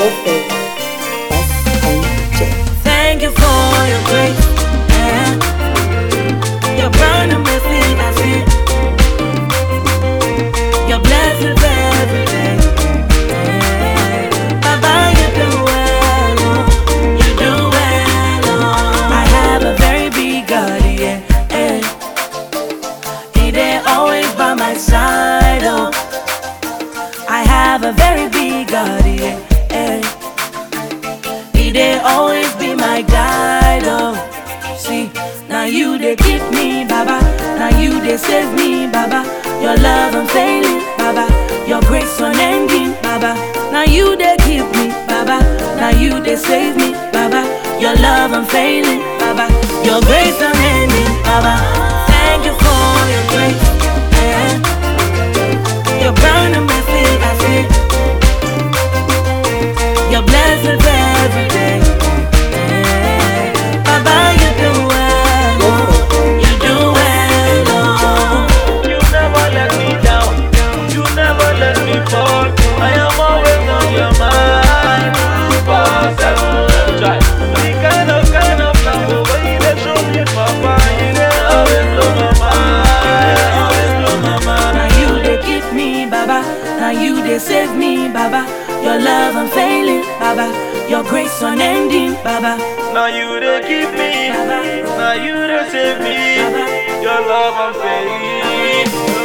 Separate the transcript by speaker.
Speaker 1: your Thank you for your grace. Baba. Now you they save me, Baba. Your love unfailing, Baba. Your grace unending, Baba. Now you they keep me, Baba. Now you they save me, Baba. Your love unfailing. Now you they save me, Baba. Your love unfailing, Baba. Your grace unending, Baba.
Speaker 2: Now you they keep me, Baba. Now you they save me. Baba.
Speaker 1: Your
Speaker 2: love unfailing.